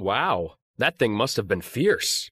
Wow, that thing must have been fierce.